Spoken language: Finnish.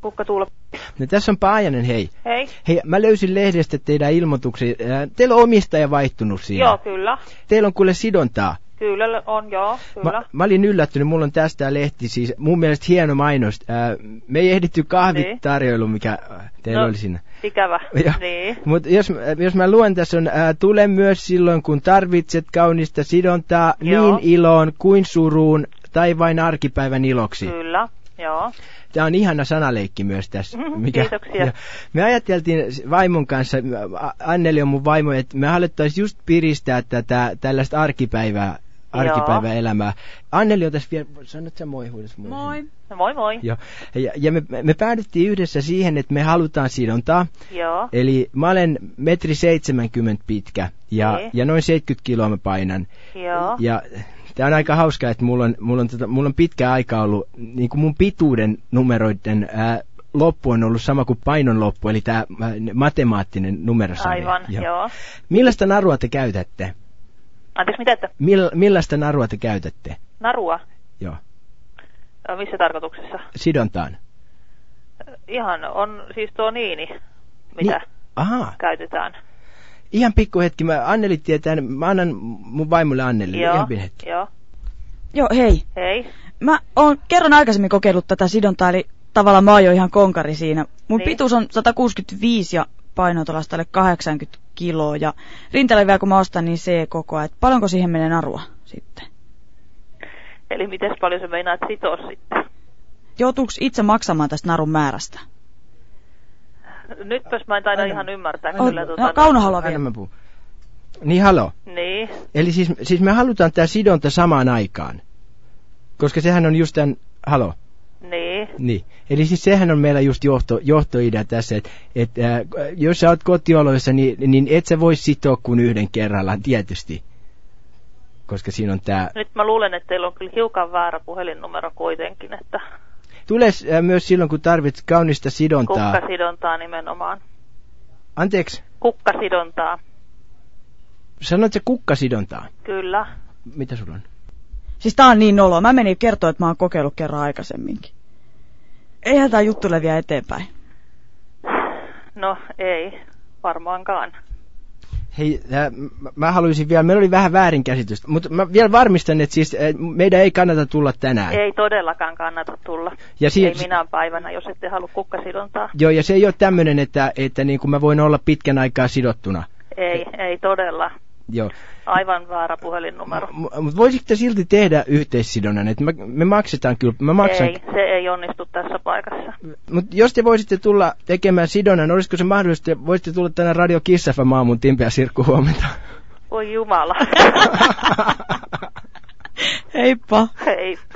Kukka Tuula. No tässä on Paajanen, hei. Hei. Hei, mä löysin lehdestä teidän ilmoituksia. Ää, Teillä on omistaja vaihtunut siinä. Joo, kyllä. Teillä on kuule sidontaa. Kyllä on, joo, kyllä. Mä, mä olin yllättynyt, mulla on tästä lehti, siis mun mielestä hieno mainos. Ää, me ei ehditty kahvitarjoilu, mikä ää, teillä No. oli siinä. Ikävä. Joo. Niin. Mutta jos, jos mä luen tässä on, ää, tule myös silloin, kun tarvitset kaunista sidontaa Joo. niin iloon kuin suruun tai vain arkipäivän iloksi. Kyllä, joo. Tämä on ihana sanaleikki myös tässä. Mhm, kiitoksia. Ja me ajateltiin vaimon kanssa, Anneli on mun vaimo, että me haluttaisiin just piristää tätä tällaista arkipäivää, arkipäiväelämää. Anneli on tässä vielä, sanot sä moi huudas moi. Moi. No moi moi. Joo. Ja, ja me, me päädyttiin yhdessä siihen, että me halutaan sidontaa. Joo. Eli mä olen metri 70 pitkä ja, Niin. ja noin 70 kiloa mä painan. Joo. Ja tämä on aika hauskaa, että mulla on, mulla on, tota, mulla on pitkä aika ollut, niin kuin mun pituuden numeroiden ää, loppu on ollut sama kuin painon loppu, eli tämä matemaattinen numerosarja. Aivan, joo. Millaista narua te käytätte? Anteeksi, mitä että? Mill, millaista narua te käytätte? Narua? Joo. Ö, Missä tarkoituksessa? Sidontaan. Ihan on siis tuo niini, mitä Ni- Ahaa. käytetään. Ihan pikku hetki, mä Anneli tietää, mä annan mun vaimolle Anneli. Joo, Ihan pieni hetki. joo. Joo, hei. Hei. Mä oon kerran aikaisemmin kokeillut tätä sidontaa, eli tavallaan mä oon jo ihan konkari siinä. Mun Niin. pituus on 165 ja paino tuollaista alle 80 kiloa. Ja rintalevyä kun mä ostan, niin se koko ajan. Paljonko siihen menee narua sitten? Eli miten paljon sä meinaat sitoa sitten? Joutuuko itse maksamaan tästä narun määrästä? Nytpäs mä en taida Aina. ihan ymmärtää On, kyllä. no, Kauno haluaa vielä. mä puhun. Niin, halo. Niin. Eli siis, siis me halutaan tämä sidonta samaan aikaan. Koska sehän on just tämän, halo, Niin. niin. Eli siis sehän on meillä just johto, johtoidea tässä, että et, äh, jos sä oot kotioloissa, niin, niin et sä voi sitoa kuin yhden kerrallaan tietysti. Koska siinä on tämä. Nyt mä luulen, että teillä on kyllä hiukan väärä puhelinnumero kuitenkin, että Tulee äh, myös silloin, kun tarvitset kaunista sidontaa. kukkasidontaa nimenomaan. Anteeksi, Kukkasidontaa, sanoit se kukkasidontaa? kyllä. Mitä sulla on? Siis tää on niin noloa. Mä menin kertoa, että mä oon kokeillut kerran aikaisemminkin. Eihän tää juttu leviä eteenpäin. No ei, varmaankaan. Hei, äh, mä- mä haluaisin vielä, meillä oli vähän väärinkäsitystä, mutta mä vielä varmistan, että siis äh, meidän ei kannata tulla tänään. Ei todellakaan kannata tulla. Ja si- Ei minään päivänä, jos ette halua kukkasidontaa. Joo, ja se ei ole tämmöinen, että, että niin kuin mä voin olla pitkän aikaa sidottuna. Ei, ei todella. Joo. Aivan väärä puhelinnumero. Mutta voisitte silti tehdä yhteissidonnan, että me, me maksetaan kyllä, mä maksan. Ei, se ei onnistu tässä paikassa. Mutta jos te voisitte tulla tekemään sidonnan, olisiko se mahdollista, että voisitte tulla tänne Radio Kissafä aamun Timpeä Sirkku huomenta? Voi jumala. Heippa. Heippa.